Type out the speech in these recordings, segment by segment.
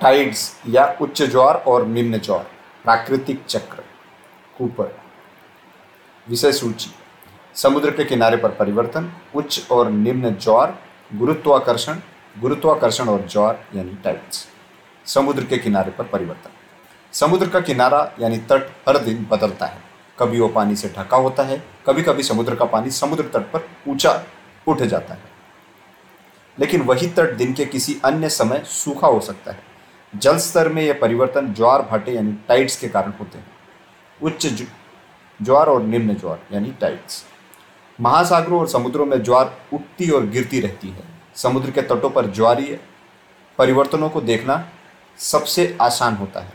Tides या उच्च ज्वार और निम्न ज्वार। प्राकृतिक चक्र। ऊपर विषय सूची। समुद्र के किनारे पर परिवर्तन, उच्च और निम्न ज्वार, गुरुत्वाकर्षण गुरुत्वाकर्षण और ज्वार यानी टाइड्स समुद्र के किनारे पर परिवर्तन। समुद्र का किनारा यानी तट हर दिन बदलता है। कभी वो पानी से ढका होता है कभी कभी समुद्र का पानी समुद्र तट पर ऊँचा उठ जाता है। लेकिन वही तट दिन के किसी अन्य समय सूखा हो सकता है। जल स्तर में यह परिवर्तन ज्वार, भाटे यानी टाइड्स के कारण होते हैं। उच्च ज्वार और निम्न ज्वार यानी टाइड्स महासागरों और समुद्रों में ज्वार उठती और गिरती रहती है। समुद्र के तटों पर ज्वारीय परिवर्तनों को देखना सबसे आसान होता है।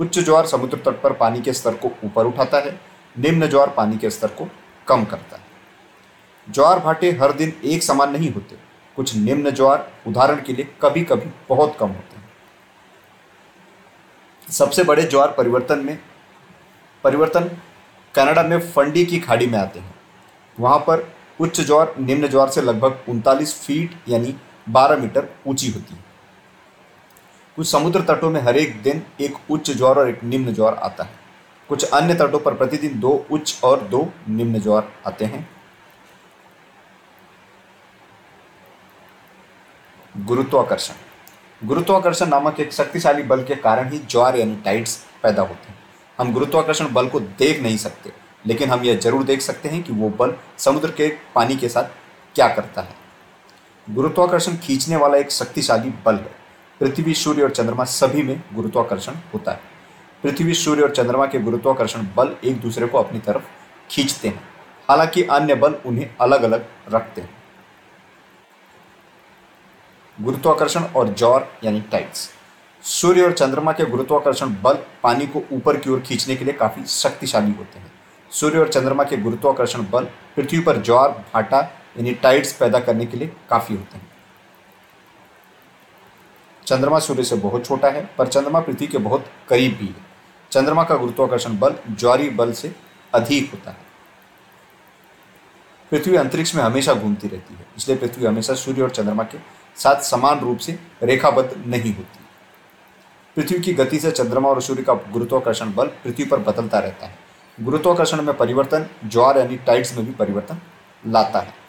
उच्च ज्वार समुद्र तट पर पानी के स्तर को ऊपर उठाता है, निम्न ज्वार पानी के स्तर को कम करता है। ज्वार, भाटे हर दिन एक समान नहीं होते। कुछ निम्न ज्वार उदाहरण के लिए कभी कभी बहुत कम होते हैं। सबसे बड़े ज्वार परिवर्तन में, परिवर्तन कनाडा में फंडी की खाड़ी में आते हैं। वहाँ पर उच्च ज्वार, निम्न ज्वार से लगभग उनतालीस फीट यानी 12 मीटर ऊँची होती है। कुछ समुद्र तटों में हर एक दिन एक उच्च ज्वार और एक निम्न ज्वार आता है। कुछ अन्य तटों पर प्रतिदिन दो उच्च और दो निम्न ज्वार आते हैं। गुरुत्वाकर्षण। गुरुत्वाकर्षण नामक एक शक्तिशाली बल के कारण ही ज्वार यानी टाइड्स पैदा होते हैं। हम गुरुत्वाकर्षण बल को देख नहीं सकते, लेकिन हम यह ज़रूर देख सकते हैं कि वो बल समुद्र के पानी के साथ क्या करता है। गुरुत्वाकर्षण खींचने वाला एक शक्तिशाली बल है। पृथ्वी, सूर्य और चंद्रमा सभी में गुरुत्वाकर्षण होता है। पृथ्वी, सूर्य और चंद्रमा के गुरुत्वाकर्षण बल एक दूसरे को अपनी तरफ़ खींचते हैं। हालाँकि अन्य बल उन्हें अलग अलग रखते हैं। गुरुत्वाकर्षण और जौर, यानी टाइड्स। सूर्य और चंद्रमा के गुरुत्वाकर्षण बल पानी को ऊपर की ओर खींचने के लिए काफ़ी शक्तिशाली होते हैं। सूर्य और चंद्रमा के गुरुत्वाकर्षण बल पृथ्वी पर ज्वार भाटा, यानी टाइड्स पैदा करने के लिए काफ़ी होते हैं। चंद्रमा सूर्य से बहुत छोटा है, पर चंद्रमा पृथ्वी के बहुत करीब भी है। चंद्रमा का गुरुत्वाकर्षण बल ज्वारी बल से अधिक होता है। पृथ्वी अंतरिक्ष में हमेशा घूमती रहती है, इसलिए पृथ्वी हमेशा सूर्य और चंद्रमा के साथ समान रूप से रेखाबद्ध नहीं होती। पृथ्वी की गति से चंद्रमा और सूर्य का गुरुत्वाकर्षण बल पृथ्वी पर बदलता रहता है। गुरुत्वाकर्षण में परिवर्तन, ज्वार यानी टाइड्स में भी परिवर्तन लाता है।